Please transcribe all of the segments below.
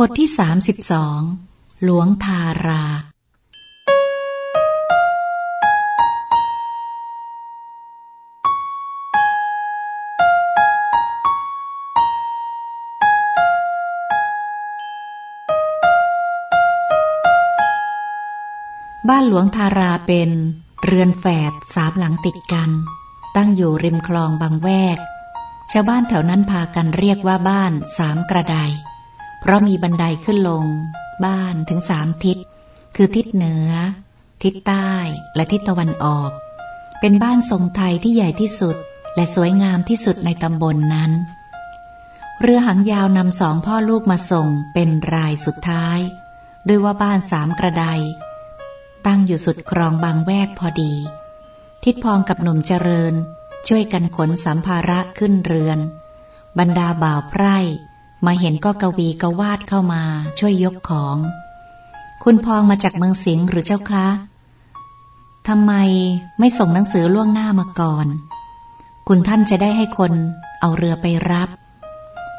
บทที่สามสิบสอง หลวงทารา บ้านหลวงทาราเป็นเรือนแฝดสามหลังติดกัน ตั้งอยู่ริมคลองบางแวก ชาวบ้านแถวนั้นพากันเรียกว่าบ้านสามกระได เพราะมีบันไดขึ้นลง บ้านถึงสามทิศ คือทิศเหนือ ทิศใต้และทิศตะวันออก เป็นบ้านทรงไทยที่ใหญ่ที่สุด และสวยงามที่สุดในตำบลนนั้น เรือหางยาวนำสองพ่อลูกมาส่งเป็นรายสุดท้าย ด้วยว่าบ้านสามกระได ตั้งอยู่สุดคลองบางแวกพอดี ทิดพองกับหนุ่มเจริญ ช่วยกันขนสัมภาระขึ้นเรือน บรรดาบ่าวไพร่ มาเห็นก็กวีกวาดเข้ามา ช่วยยกของ คุณพองมาจากเมืองสิงห์หรือเจ้าคะทำไมไม่ส่งหนังสือล่วงหน้ามาก่อน คุณท่านจะได้ให้คนเอาเรือไปรับ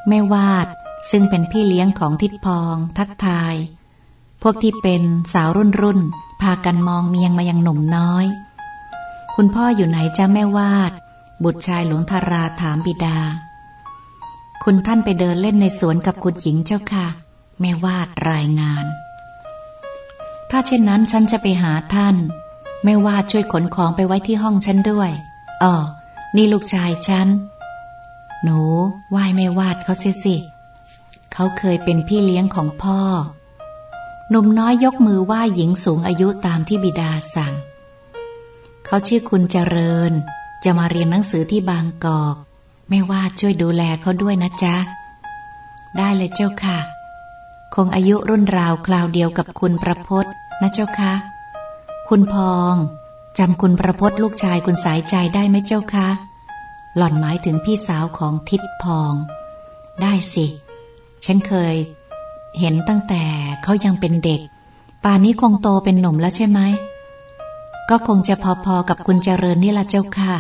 แม่วาดซึ่งเป็นพี่เลี้ยงของทิดพอง ทักทาย พวกที่เป็นสาวรุ่นรุ่นพากันมองเมียงมายังหนุ่มน้อย คุณพ่ออยู่ไหนจ้าแม่วาด บุตรชายหลวงทาราถามบิดา คุณท่านไปเดินเล่นในสวนกับคุณหญิงเจ้าค่ะ แม่วาดรายงาน ถ้าเช่นนั้นฉันจะไปหาท่าน แม่วาดช่วยขนของไปไว้ที่ห้องฉันด้วยอ๋อนี่ลูกชายฉัน หนูไหว้แม่วาดเขาเสียสิ เขาเคยเป็นพี่เลี้ยงของพ่อ หนุ่มน้อยยกมือไหว้หญิงสูงอายุตามที่บิดาสั่ง เขาชื่อคุณเจริญ จะมาเรียนหนังสือที่บางกอก ไม่ว่าช่วยดูแลเขาด้วยนะจ๊ะ ได้เลยเจ้าค่ะ คงอายุรุ่นราวคราวเดียวกับคุณประพศนะเจ้าค่ะ คุณพองจำคุณประพศลูกชายคุณสายใจได้ไหมเจ้าคะหล่อนหมายถึงพี่สาวของทิดพอง ได้สิ ฉันเคย เห็นตั้งแต่เขายังเป็นเด็ก ป่านนี้คงโตเป็นหนุ่มแล้วใช่ไหม ก็คงจะพอๆกับคุณเจริญนี่ละเจ้าค่ะ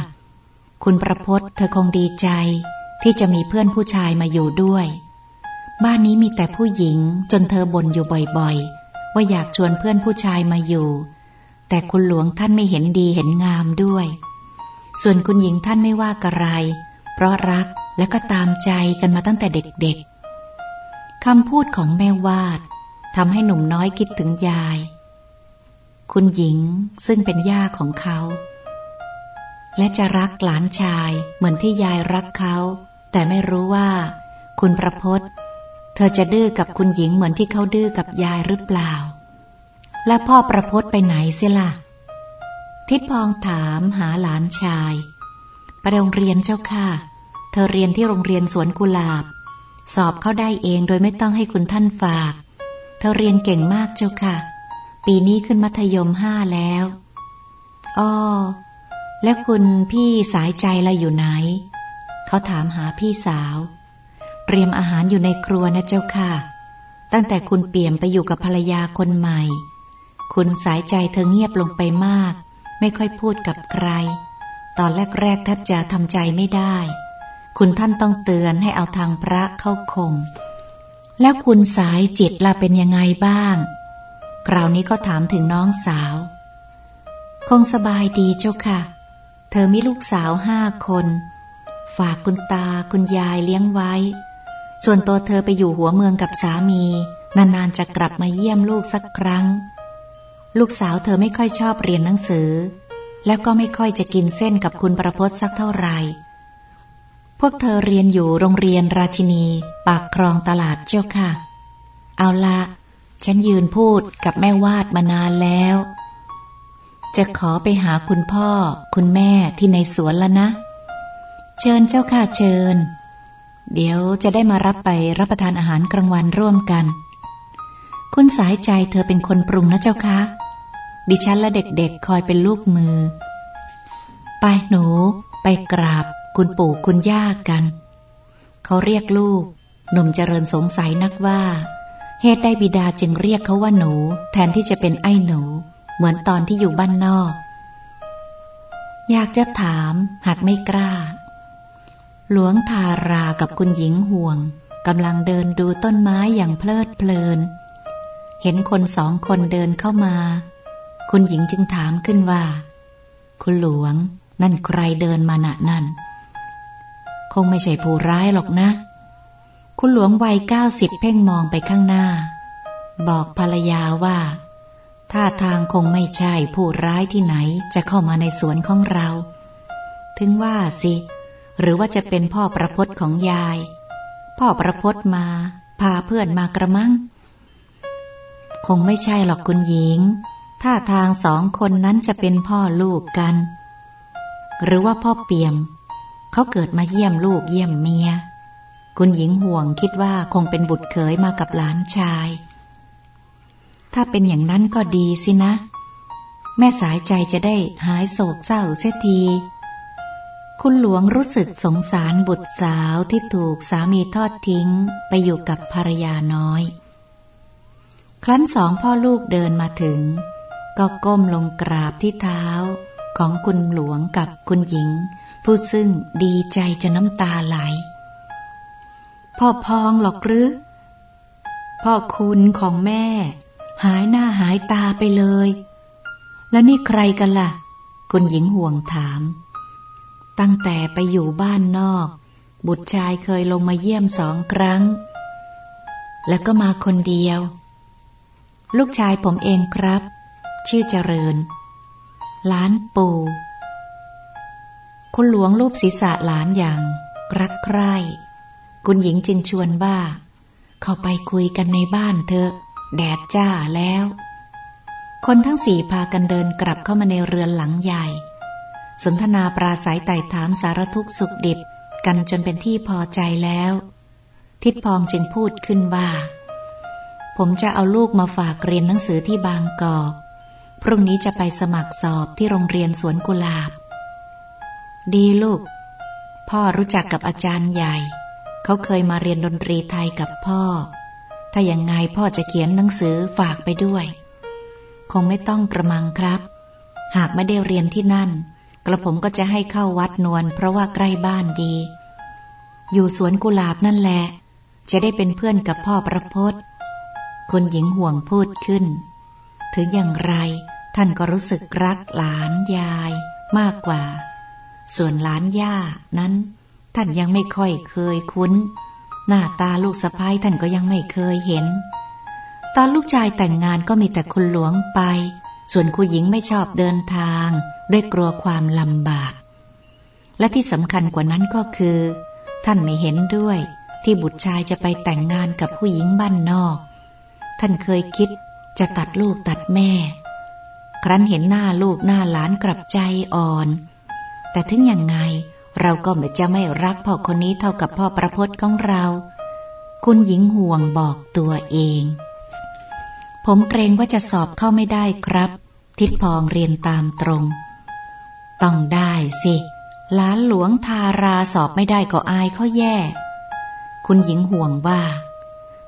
คุณประพศเธอคงดีใจ ที่จะมีเพื่อนผู้ชายมาอยู่ด้วย บ้านนี้มีแต่ผู้หญิงจนเธอบ่นอยู่บ่อยๆ ว่าอยากชวนเพื่อนผู้ชายมาอยู่ แต่คุณหลวงท่านไม่เห็นดีเห็นงามด้วย ส่วนคุณหญิงท่านไม่ว่ากระไร เพราะรักและก็ตามใจกันมาตั้งแต่เด็กๆคำพูดของแม่วาดทำให้หนุ่มน้อยคิดถึงยาย คุณหญิงซึ่งเป็นย่าของเขา และจะรักหลานชายเหมือนที่ยายรักเขา แต่ไม่รู้ว่า คุณประพศเธอจะดื้อกับคุณหญิงเหมือนที่เขาดื้อกับยายหรือเปล่า และพ่อประพศไปไหนเสียล่ะ ทิดพองถามหาหลานชายไปโรงเรียนเจ้าค่ะ เธอเรียนที่โรงเรียนสวนกุหลาบ สอบเข้าได้เองโดยไม่ต้องให้คุณท่านฝาก เธอเรียนเก่งมากเจ้าค่ะ ปีนี้ขึ้นมัธยมห้าแล้ว อ้อ แล้วคุณพี่สายใจละอยู่ไหน เขาถามหาพี่สาว เตรียมอาหารอยู่ในครัวนะเจ้าค่ะ ตั้งแต่คุณเปี่ยมไปอยู่กับภรรยาคนใหม่ คุณสายใจเธอเงียบลงไปมาก ไม่ค่อยพูดกับใคร ตอนแรกๆแทบจะทำใจไม่ได้ คุณท่านต้องเตือนให้เอาทางพระเข้าคงแล้วคุณสายจิตล่ะเป็นยังไงบ้าง คราวนี้ก็ถามถึงน้องสาว คงสบายดีเจ้าค่ะ เธอมีลูกสาวห้าคน ฝากคุณตาคุณยายเลี้ยงไว้ ส่วนตัวเธอไปอยู่หัวเมืองกับสามี นานๆจะกลับมาเยี่ยมลูกสักครั้ง ลูกสาวเธอไม่ค่อยชอบเรียนหนังสือ แล้วก็ไม่ค่อยจะกินเส้นกับคุณประพศสักเท่าไหร่พวกเธอเรียนอยู่โรงเรียนราชินี ปากคลองตลาดเจ้าค่ะ เอาละฉันยืนพูดกับแม่วาดมานานแล้ว จะขอไปหาคุณพ่อ คุณแม่ที่ในสวนแล้วนะ เชิญเจ้าค่ะเชิญ เดี๋ยวจะได้มารับไปรับประทานอาหารกลางวันร่วมกัน คุณสายใจเธอเป็นคนปรุงนะเจ้าคะดิฉันและเด็กๆคอยเป็นลูกมือ ไปหนู ไปกราบ คุณปู่คุณย่ากัน เขาเรียกลูก หนุ่มเจริญสงสัยนักว่า เหตุใดบิดาจึงเรียกเขาว่าหนู แทนที่จะเป็นไอ้หนู เหมือนตอนที่อยู่บ้านนอก อยากจะถามหากไม่กล้า หลวงทารากับคุณหญิงห่วงกำลังเดินดูต้นไม้อย่างเพลิดเพลิน เห็นคนสองคนเดินเข้ามา คุณหญิงจึงถามขึ้นว่า คุณหลวงนั่นใครเดินมาณะนั่น คงไม่ใช่ผู้ร้ายหรอกนะ คุณหลวงวัยเก้าสิบเพ่งมองไปข้างหน้า บอกภรรยาว่า ท่าทางคงไม่ใช่ผู้ร้ายที่ไหนจะเข้ามาในสวนของเรา ถึงว่าสิ หรือว่าจะเป็นพ่อประพศของยาย พ่อประพศมา พาเพื่อนมากระมัง คงไม่ใช่หรอกคุณหญิง ท่าทางสองคนนั้นจะเป็นพ่อลูกกัน หรือว่าพ่อเปี่ยม เขาเกิดมาเยี่ยมลูกเยี่ยมเมีย คุณหญิงห่วงคิดว่าคงเป็นบุตรเขยมากับหลานชาย ถ้าเป็นอย่างนั้นก็ดีสินะ แม่สายใจจะได้หายโศกเศร้าเสียทีคุณหลวงรู้สึกสงสารบุตรสาวที่ถูกสามีทอดทิ้งไปอยู่กับภรรยาน้อย ครั้นสองพ่อลูกเดินมาถึง ก็ก้มลงกราบที่เท้าของคุณหลวงกับคุณหญิง ผู้ซึ่งดีใจจนน้ำตาไหล พ่อพองหรอกหรือ พ่อคุณของแม่ หายหน้าหายตาไปเลย แล้วนี่ใครกันละ่ะ คุณหญิงห่วงถาม ตั้งแต่ไปอยู่บ้านนอก บุตรชายเคยลงมาเยี่ยมสองครั้ง แล้วก็มาคนเดียว ลูกชายผมเองครับ ชื่อเจริญ ล้านปู่คุณหลวงรูปศีรษะหลานอย่างรักใคร่ คุณหญิงจึงชวนว่า เข้าไปคุยกันในบ้านเถอะ แดดจ้าแล้ว คนทั้งสี่พากันเดินกลับเข้ามาในเรือนหลังใหญ่ สนทนาปราศัยไต่ถามสารทุกสุขดิบกันจนเป็นที่พอใจแล้ว ทิดพองจึงพูดขึ้นว่า ผมจะเอาลูกมาฝากเรียนหนังสือที่บางกอก พรุ่งนี้จะไปสมัครสอบที่โรงเรียนสวนกุหลาบ ดีลูก พ่อรู้จักกับอาจารย์ใหญ่ เขาเคยมาเรียนดนตรีไทยกับพ่อ ถ้าอย่างไงพ่อจะเขียนหนังสือฝากไปด้วย คงไม่ต้องกระมังครับ หากไม่ได้เรียนที่นั่น กระผมก็จะให้เข้าวัดนวลเพราะว่าใกล้บ้านดี อยู่สวนกุหลาบนั่นแหละ จะได้เป็นเพื่อนกับพ่อประพศคนหญิงห่วงพูดขึ้น ถึงอย่างไรท่านก็รู้สึกรักหลานยายมากกว่า ส่วนหลานย่านั้น ท่านยังไม่ค่อยเคยคุ้น หน้าตาลูกสะพ้ายท่านก็ยังไม่เคยเห็น ตอนลูกชายแต่งงานก็มีแต่คุณหลวงไป ส่วนคุณหญิงไม่ชอบเดินทางด้วยกลัวความลำบาก และที่สำคัญกว่านั้นก็คือ ท่านไม่เห็นด้วย ที่บุตรชายจะไปแต่งงานกับผู้หญิงบ้านนอก ท่านเคยคิดจะตัดลูกตัดแม่ ครั้นเห็นหน้าลูกหน้าหลานกลับใจอ่อน แต่ถึงยังไง เราก็ไม่จะไม่รักพ่อคนนี้เท่ากับพ่อประพจน์ของเรา คุณหญิงห่วงบอกตัวเอง ผมเกรงว่าจะสอบเข้าไม่ได้ครับ ทิดพองเรียนตามตรง ต้องได้สิล้านหลวงทาราสอบไม่ได้ก็อายเขาแย่ คุณหญิงห่วงว่า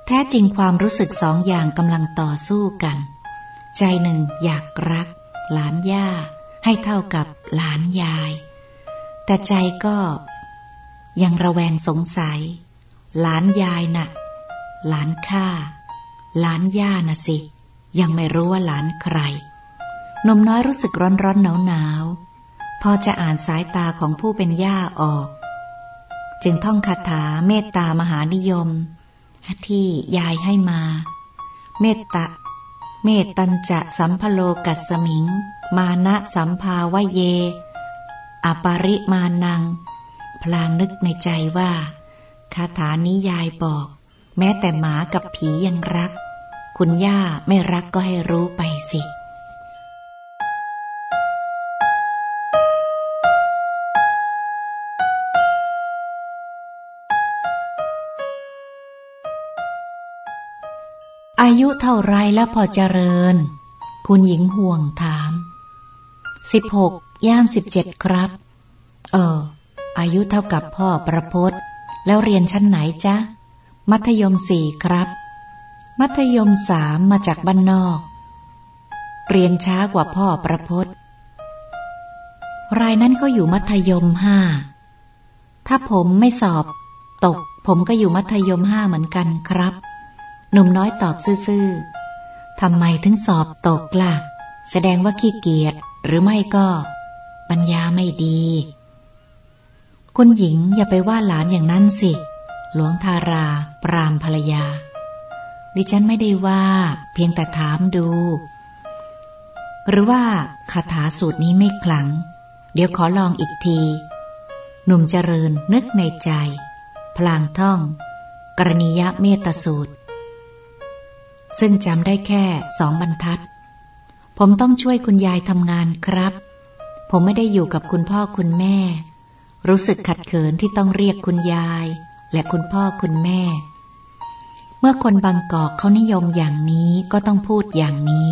แท้จริงความรู้สึกสองอย่างกำลังต่อสู้กัน ใจหนึ่งอยากรัก หลานย่าให้เท่ากับหลานยาย แต่ใจก็ ยังระแวงสงสัย หลานยายนะ่ะ หลานข้า หลานย่านะสิ ยังไม่รู้ว่าหลานใครนมน้อยรู้สึกร้อนร้อนหนาวหนาวพอจะอ่านสายตาของผู้เป็นย่าออก จึงท่องคาถาเมตตามหานิยม ที่ยายให้มา เมตตาเมตตัญจะสัมพโลกัสมิง มานะสัมภาวะเย อปาริมานัง พลางนึกในใจว่า คาถานี้ยายบอก แม้แต่หมากับผียังรัก คุณย่าไม่รักก็ให้รู้ไปสิอายุเท่าไรแล้วพอเจริญ คุณหญิงห่วงถามสิบหก ย่างสิบเจ็ดครับ เออ อายุเท่ากับพ่อประพศแล้วเรียนชั้นไหนจ๊ะ มัธยมสี่ครับ มัธยมสามมาจากบ้านนอก เรียนช้ากว่าพ่อประพศรายนั้นก็อยู่มัธยมห้า ถ้าผมไม่สอบตก ผมก็อยู่มัธยมห้าเหมือนกันครับ หนุ่มน้อยตอบซื่อๆทำไมถึงสอบตกละ่ะ แสดงว่าขี้เกียจหรือไม่ก็ ปัญญาไม่ดี คุณหญิงอย่าไปว่าหลานอย่างนั้นสิ หลวงทารา ปรามภรรยา ดิฉันไม่ได้ว่า เพียงแต่ถามดู หรือว่าคาถาสูตรนี้ไม่ขลัง เดี๋ยวขอลองอีกที หนุ่มเจริญนึกในใจ พลางท่อง กรณียเมตสูตร ซึ่งจำได้แค่สองบรรทัดผมต้องช่วยคุณยายทำงานครับ ผมไม่ได้อยู่กับคุณพ่อคุณแม่ รู้สึกขัดเขินที่ต้องเรียกคุณยาย และคุณพ่อคุณแม่ เมื่อคนบางกอกเขานิยมอย่างนี้ก็ต้องพูดอย่างนี้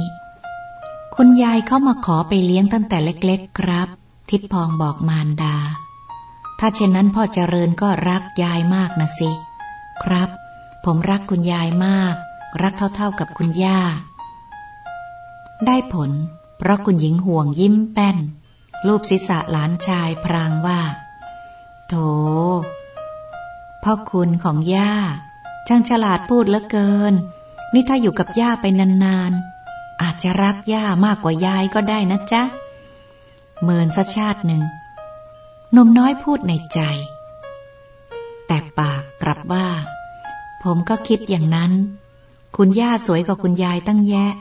คุณยายเข้ามาขอไปเลี้ยงตั้งแต่เล็กๆครับ ทิดพองบอกมารดา ถ้าเช่นนั้นพ่อเจริญก็รักยายมากนะสิ ครับ ผมรักคุณยายมาก รักเท่าๆกับคุณย่า ได้ผล เพราะคุณหญิงห่วงยิ้มแป้น รูปศีรษะหลานชายพรางว่า โถพ่อคุณของย่า ช่างฉลาดพูดเหลือเกิน นี่ถ้าอยู่กับย่าไปนานๆ อาจจะรักย่ามากกว่ายายก็ได้นะจ๊ะ เมินสัชาติหนึ่งนมน้อยพูดในใจ แต่ปากกลับว่า ผมก็คิดอย่างนั้น คุณย่าสวยกว่าคุณยายตั้งแยะ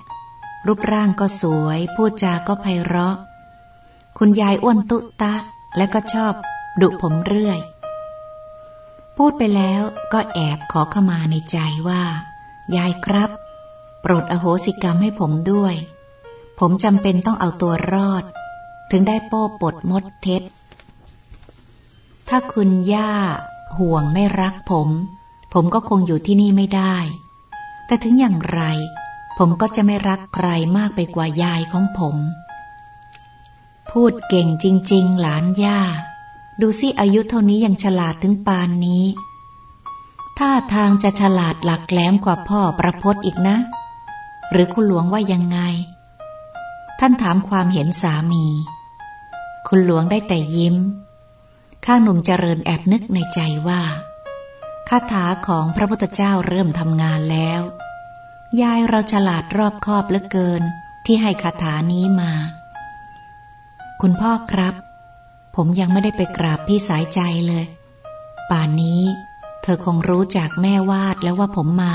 รูปร่างก็สวย พูดจาก็ไพเราะ คุณยายอ้วนตุตะ และก็ชอบดุผมเรื่อย พูดไปแล้วก็แอบขอขมาในใจว่า ยายครับ โปรดอโหสิกรรมให้ผมด้วย ผมจำเป็นต้องเอาตัวรอด ถึงได้โป้ปดมดเท็จ ถ้าคุณย่าห่วงไม่รักผม ผมก็คงอยู่ที่นี่ไม่ได้ แต่ถึงอย่างไร ผมก็จะไม่รักใครมากไปกว่ายายของผม พูดเก่งจริง ๆ หลานย่า ดูสิอายุเท่านี้ยังฉลาดถึงปานนี้ถ้าทางจะฉลาดหลักแหลมกว่าพ่อประพศอีกนะ หรือคุณหลวงว่ายังไง ท่านถามความเห็นสามี คุณหลวงได้แต่ยิ้ม ข้าหนุ่มเจริญแอบนึกในใจว่าคาถาของพระพุทธเจ้าเริ่มทำงานแล้ว ยายเราฉลาดรอบคอบเหลือเกินที่ให้คาถานี้มา คุณพ่อครับ ผมยังไม่ได้ไปกราบพี่สายใจเลย ป่านนี้ เธอคงรู้จากแม่วาดแล้วว่าผมมา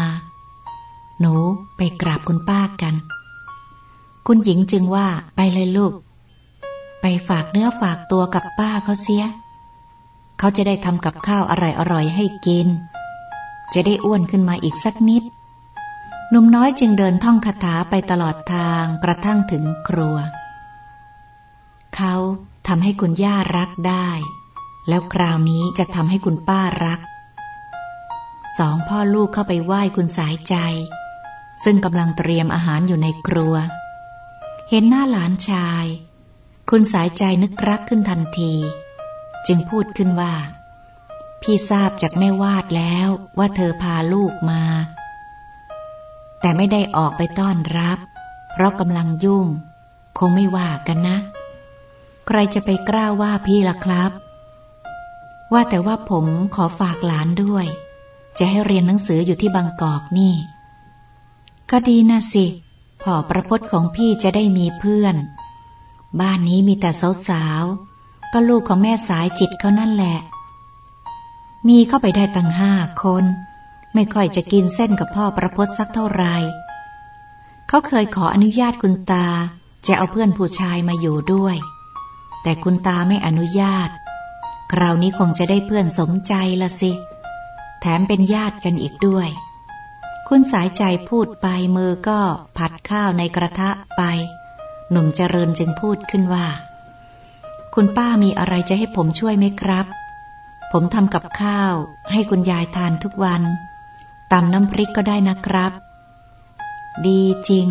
หนูไปกราบคุณป้ากัน คุณหญิงจึงว่าไปเลยลูก ไปฝากเนื้อฝากตัวกับป้าเขาเสีย เขาจะได้ทำกับข้าวอร่อยๆให้กิน จะได้อ้วนขึ้นมาอีกสักนิดหนุ่มน้อยจึงเดินท่องคาถาไปตลอดทางกระทั่งถึงครัว เขาทำให้คุณย่ารักได้ แล้วคราวนี้จะทำให้คุณป้ารัก สองพ่อลูกเข้าไปไหว้คุณสายใจ ซึ่งกำลังเตรียมอาหารอยู่ในครัว เห็นหน้าหลานชาย คุณสายใจนึกรักขึ้นทันที จึงพูดขึ้นว่า พี่ทราบจากแม่วาดแล้วว่าเธอพาลูกมา แต่ไม่ได้ออกไปต้อนรับ เพราะกำลังยุ่ง คงไม่ว่ากันนะ ใครจะไปกล้าว่าพี่ล่ะครับ ว่าแต่ว่าผมขอฝากหลานด้วย จะให้เรียนหนังสืออยู่ที่บางกอกนี่ ก็ดีนะสิพ่อประพจน์ของพี่จะได้มีเพื่อน บ้านนี้มีแต่สาวๆ ก็ลูกของแม่สายจิตเขานั่นแหละ มีเข้าไปได้ตั้งห้าคน ไม่ค่อยจะกินเส้นกับพ่อประพจน์สักเท่าไหร่เขาเคยขออนุญาตคุณตาจะเอาเพื่อนผู้ชายมาอยู่ด้วย แต่คุณตาไม่อนุญาต คราวนี้คงจะได้เพื่อนสมใจละสิ แถมเป็นญาติกันอีกด้วย คุณสายใจพูดไปมือก็ผัดข้าวในกระทะไป หนุ่มเจริญจึงพูดขึ้นว่า คุณป้ามีอะไรจะให้ผมช่วยไหมครับ ผมทำกับข้าว ให้คุณยายทานทุกวันตำน้ำพริกก็ได้นะครับ ดีจริง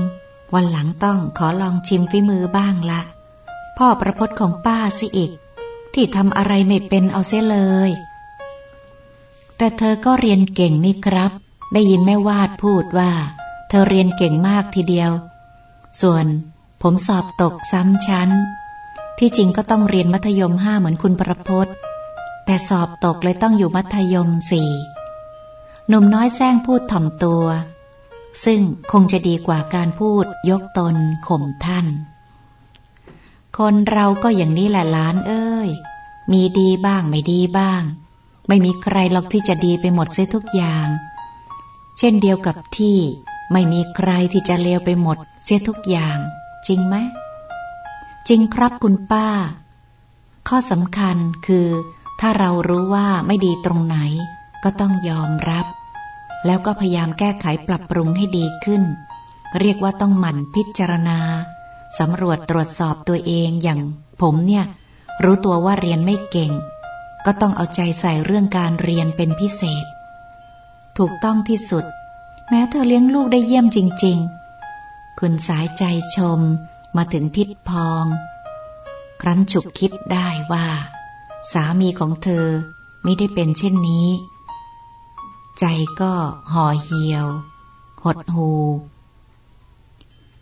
วันหลังต้องขอลองชิมฝีมือบ้างละ พ่อประพจน์ของป้าสิอีก ที่ทำอะไรไม่เป็นเอาเสียเลย แต่เธอก็เรียนเก่งนี่ครับ ได้ยินแม่วาดพูดว่า เธอเรียนเก่งมากทีเดียว ส่วนผมสอบตกซ้ำชั้น ที่จริงก็ต้องเรียนมัธยมห้าเหมือนคุณประพจน์ แต่สอบตกเลยต้องอยู่มัธยมสี่หนุ่มน้อยแซงพูดถ่อมตัว ซึ่งคงจะดีกว่าการพูดยกตนข่มท่าน คนเราก็อย่างนี้แหละล้านเอ้ย มีดีบ้างไม่ดีบ้าง ไม่มีใครหรอกที่จะดีไปหมดเสียทุกอย่าง เช่นเดียวกับที่ไม่มีใครที่จะเลวไปหมดเสียทุกอย่าง จริงไหมจริงครับคุณป้า ข้อสำคัญคือ ถ้าเรารู้ว่าไม่ดีตรงไหน ก็ต้องยอมรับ แล้วก็พยายามแก้ไขปรับปรุงให้ดีขึ้น เรียกว่าต้องหมั่นพิจารณา สำรวจตรวจสอบตัวเองอย่างผมเนี่ย รู้ตัวว่าเรียนไม่เก่ง ก็ต้องเอาใจใส่เรื่องการเรียนเป็นพิเศษ ถูกต้องที่สุด แม้เธอเลี้ยงลูกได้เยี่ยมจริง ๆ คุณสายใจชมมาถึงทิดพอง ครั้นฉุกคิดได้ว่า สามีของเธอไม่ได้เป็นเช่นนี้ ใจก็ห่อเหี่ยว หดหู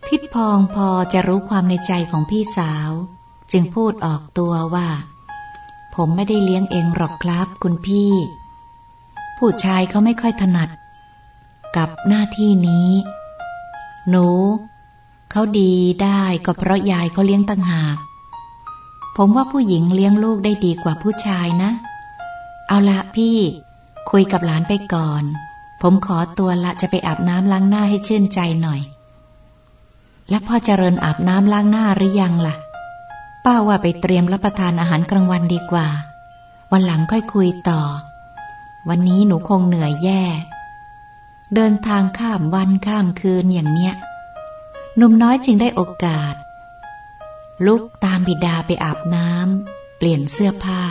ทิดพองพอจะรู้ความในใจของพี่สาว จึงพูดออกตัวว่า ผมไม่ได้เลี้ยงเองหรอกครับคุณพี่ ผู้ชายเขาไม่ค่อยถนัด กับหน้าที่นี้ หนูเขาดีได้ก็เพราะยายเขาเลี้ยงตั้งหาก ผมว่าผู้หญิงเลี้ยงลูกได้ดีกว่าผู้ชายนะ เอาละพี่ คุยกับหลานไปก่อน ผมขอตัวละจะไปอาบน้ำล้างหน้าให้ชื่นใจหน่อย และพ่อเจริญอาบน้ำล้างหน้าหรือยังละ่ะ ป้าว่าไปเตรียมรับประทานอาหารกลางวันดีกว่า วันหลังค่อยคุยต่อ วันนี้หนูคงเหนื่อยแย่ เดินทางข้ามวันข้ามคืนอย่างเนี้ยหนุ่มน้อยจึงได้โอกาส ลุกตามบิดาไปอาบน้ำเปลี่ยนเสื้อผ้า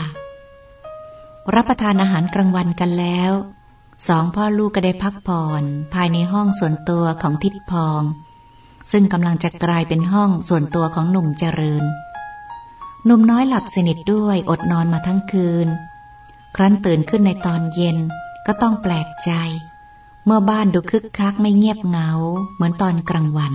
รับประทานอาหารกลางวันกันแล้วสองพ่อลูกก็ได้พักผ่อน ภายในห้องส่วนตัวของทิดพอง ซึ่งกำลังจะกลายเป็นห้องส่วนตัวของหนุ่มเจริญ หนุ่มน้อยหลับสนิทด้วยอดนอนมาทั้งคืน ครั้นตื่นขึ้นในตอนเย็นก็ต้องแปลกใจ เมื่อบ้านดูคึกคักไม่เงียบเหงา เหมือนตอนกลางวัน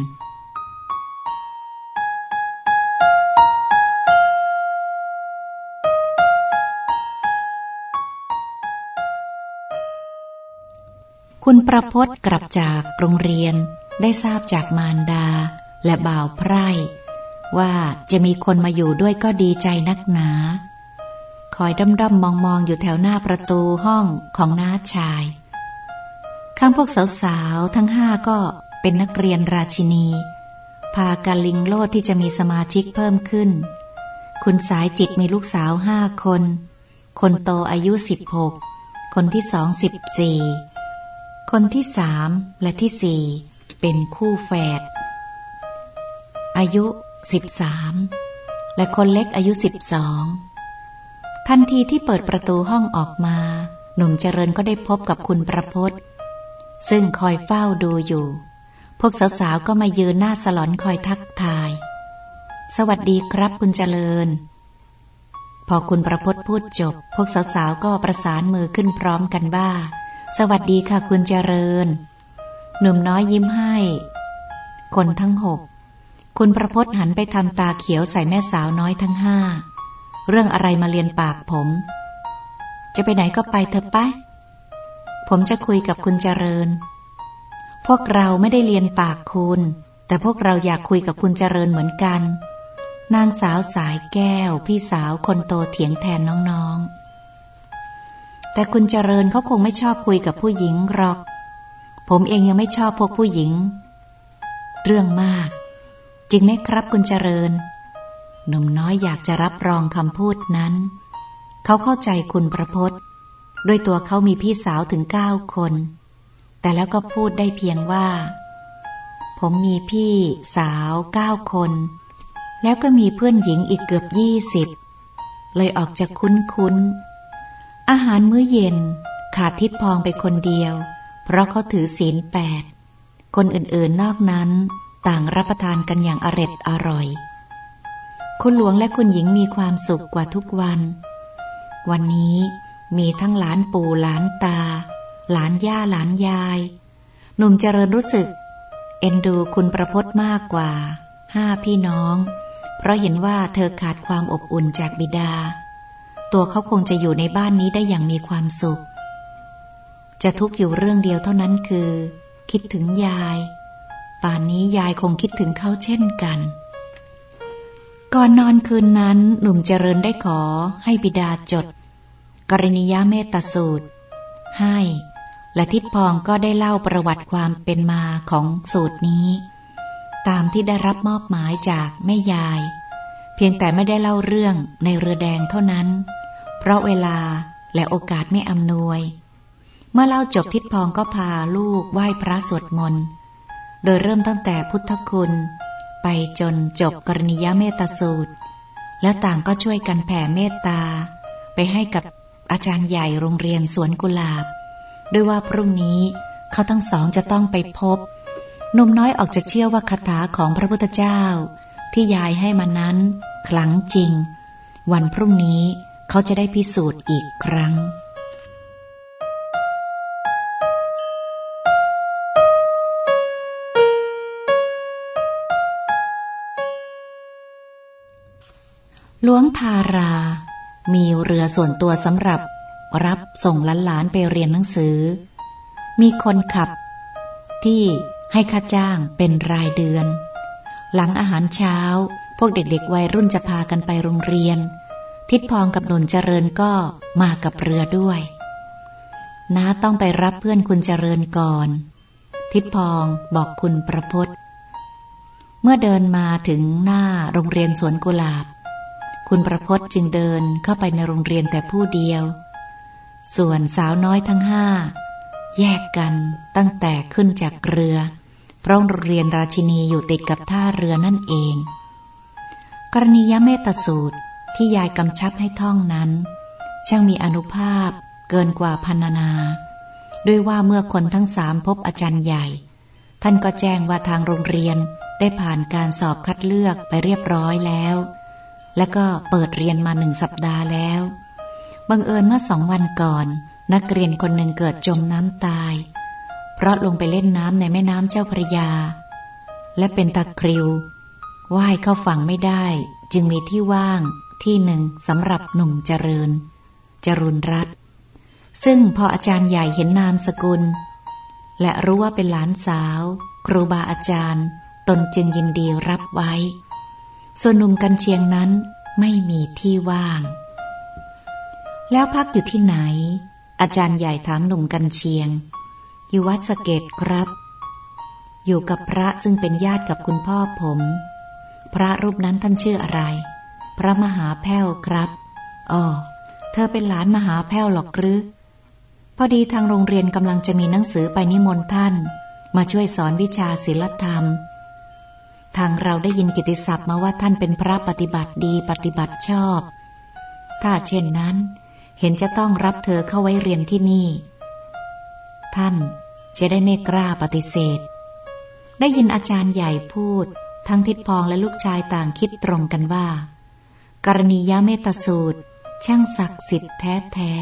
คุณประพศกลับจากโรงเรียน ได้ทราบจากมารดาและบ่าวไพร่ว่าจะมีคนมาอยู่ด้วยก็ดีใจนักหนา คอยด้อมๆมองๆอยู่แถวหน้าประตูห้องของน้าชายข้างพวกสาวๆทั้งห้าก็เป็นนักเรียนราชินี พากันลิงโลดที่จะมีสมาชิกเพิ่มขึ้น คุณสายจิตมีลูกสาวห้าคน คนโตอายุสิบหกคนที่สองสิบสี่คนที่สามและที่สี่ เป็นคู่แฝด อายุสิบามและคนเล็กอายุสิบองทันทีที่เปิดประตูห้องออกมา หนุ่มเจริญก็ได้พบกับคุณประพศซึ่งคอยเฝ้าดูอยู่ พวกสาวๆก็มายืนหน้าสลอนคอยทักทาย สวัสดีครับคุณเจริญ พอคุณประพศพูดจบ พวกสาวๆก็ประสานมือขึ้นพร้อมกันว่า สวัสดีค่ะคุณเจริญ หนุ่มน้อยยิ้มให้ คนทั้งหก คุณประพศหันไปทำตาเขียวใส่แม่สาวน้อยทั้งห้า เรื่องอะไรมาเรียนปากผม จะไปไหนก็ไปเถอะไปผมจะคุยกับคุณเจริญ พวกเราไม่ได้เรียนปากคุณ แต่พวกเราอยากคุยกับคุณเจริญเหมือนกัน นางสาวสายแก้ว พี่สาวคนโตเถียงแทนน้องๆ แต่คุณเจริญเขาคงไม่ชอบคุยกับผู้หญิงหรอก ผมเองยังไม่ชอบพวกผู้หญิง เรื่องมาก จริงไหมครับคุณเจริญ หนุ่มน้อยอยากจะรับรองคำพูดนั้น เขาเข้าใจคุณประพศด้วยตัวเขามีพี่สาวถึงเก้าคน แต่แล้วก็พูดได้เพียงว่า ผมมีพี่สาวเก้าคน แล้วก็มีเพื่อนหญิงอีกเกือบยี่สิบเลยออกจากคุ้นคุ้นอาหารมื้อเย็นขาดทิดพองไปคนเดียว เพราะเขาถือศีลแปด คนอื่นๆนอกนั้นต่างรับประทานกันอย่างอร็ดอร่อย คุณหลวงและคุณหญิงมีความสุขกว่าทุกวัน วันนี้มีทั้งหลานปู่หลานตา หลานย่าหลานยาย หนุ่มเจริญรู้สึก เอ็นดูคุณประพจน์มากกว่าห้าพี่น้อง เพราะเห็นว่าเธอขาดความอบอุ่นจากบิดา ตัวเขาคงจะอยู่ในบ้านนี้ได้อย่างมีความสุข จะทุกข์อยู่เรื่องเดียวเท่านั้นคือ คิดถึงยาย ป่านนี้ยายคงคิดถึงเขาเช่นกัน ก่อนนอนคืนนั้นหนุ่มเจริญได้ขอให้บิดาจด กรณียเมตสูตร ให้ และทิดพองก็ได้เล่าประวัติความเป็นมาของสูตรนี้ ตามที่ได้รับมอบหมายจากแม่ยาย เพียงแต่ไม่ได้เล่าเรื่องในเรือแดงเท่านั้น เพราะเวลาและโอกาสไม่อำนวย เมื่อเล่าจบทิดพองก็พาลูกไหว้พระสวดมนต์ โดยเริ่มตั้งแต่พุทธคุณ ไปจนจบกรณียเมตสูตร แล้วต่างก็ช่วยกันแผ่เมตตา ไปให้กับอาจารย์ใหญ่โรงเรียนสวนกุหลาบ ด้วยว่าพรุ่งนี้เขาทั้งสองจะต้องไปพบหนุ่มน้อยออกจะเชื่อว่าคาถาของพระพุทธเจ้า ที่ยายให้มานั้น คลังจริง วันพรุ่งนี้เขาจะได้พิสูจน์อีกครั้ง หลวงทารา มีเรือส่วนตัวสำหรับ รับส่งหลานๆไปเรียนหนังสือ มีคนขับ ที่ให้ค่าจ้างเป็นรายเดือน หลังอาหารเช้า พวกเด็กๆวัยรุ่นจะพากันไปโรงเรียน ทิดพองกับหนุนเจริญก็มากับเรือด้วยน้าต้องไปรับเพื่อนคุณเจริญก่อน ทิดพองบอกคุณประพศเมื่อเดินมาถึงหน้าโรงเรียนสวนกุหลาบ คุณประพศจึงเดินเข้าไปในโรงเรียนแต่ผู้เดียว ส่วนสาวน้อยทั้งห้า แยกกันตั้งแต่ขึ้นจากเรือ เพราะโรงเรียนราชินีอยู่ติดกับท่าเรือนั่นเอง กรณียเมตสูตรที่ยายกำชับให้ท่องนั้น ช่างมีอนุภาพเกินกว่าพันนา ด้วยว่าเมื่อคนทั้งสามพบอาจารย์ใหญ่ ท่านก็แจ้งว่าทางโรงเรียนได้ผ่านการสอบคัดเลือกไปเรียบร้อยแล้ว แล้วก็เปิดเรียนมาหนึ่งสัปดาห์แล้ว บังเอิญเมื่อสองวันก่อน นักเรียนคนหนึ่งเกิดจมน้ำตาย เพราะลงไปเล่นน้ำในแม่น้ำเจ้าพระยา และเป็นตะคริวว่ายเข้าฝั่งไม่ได้ จึงมีที่ว่างที่หนึ่งสำหรับหนุ่มเจริญ จรุนรัตซึ่งพออาจารย์ใหญ่เห็นนามสกุล และรู้ว่าเป็นหลานสาว ครูบาอาจารย์ ตนจึงยินดีรับไว้ ส่วนหนุ่มกันเชียงนั้นไม่มีที่ว่าง แล้วพักอยู่ที่ไหน อาจารย์ใหญ่ถามหนุ่มกันเชียง อยู่วัดสเกตครับ อยู่กับพระซึ่งเป็นญาติกับคุณพ่อผม พระรูปนั้นท่านชื่ออะไร พระมหาแพ้วครับอ๋อเธอเป็นหลานมหาแพ้วหรอกหรือพอดีทางโรงเรียนกำลังจะมีหนังสือไปนิมนต์ท่าน มาช่วยสอนวิชาศิลธรรม ทางเราได้ยินกิติศัพท์มาว่าท่านเป็นพระปฏิบัติดีปฏิบัติชอบ ถ้าเช่นนั้น เห็นจะต้องรับเธอเข้าไว้เรียนที่นี่ ท่านจะได้ไม่กล้าปฏิเสธ ได้ยินอาจารย์ใหญ่พูด ทั้งทิดพองและลูกชายต่างคิดตรงกันว่า กรณียเมตสูตร ช่างศักดิ์สิทธิ์แท้แท้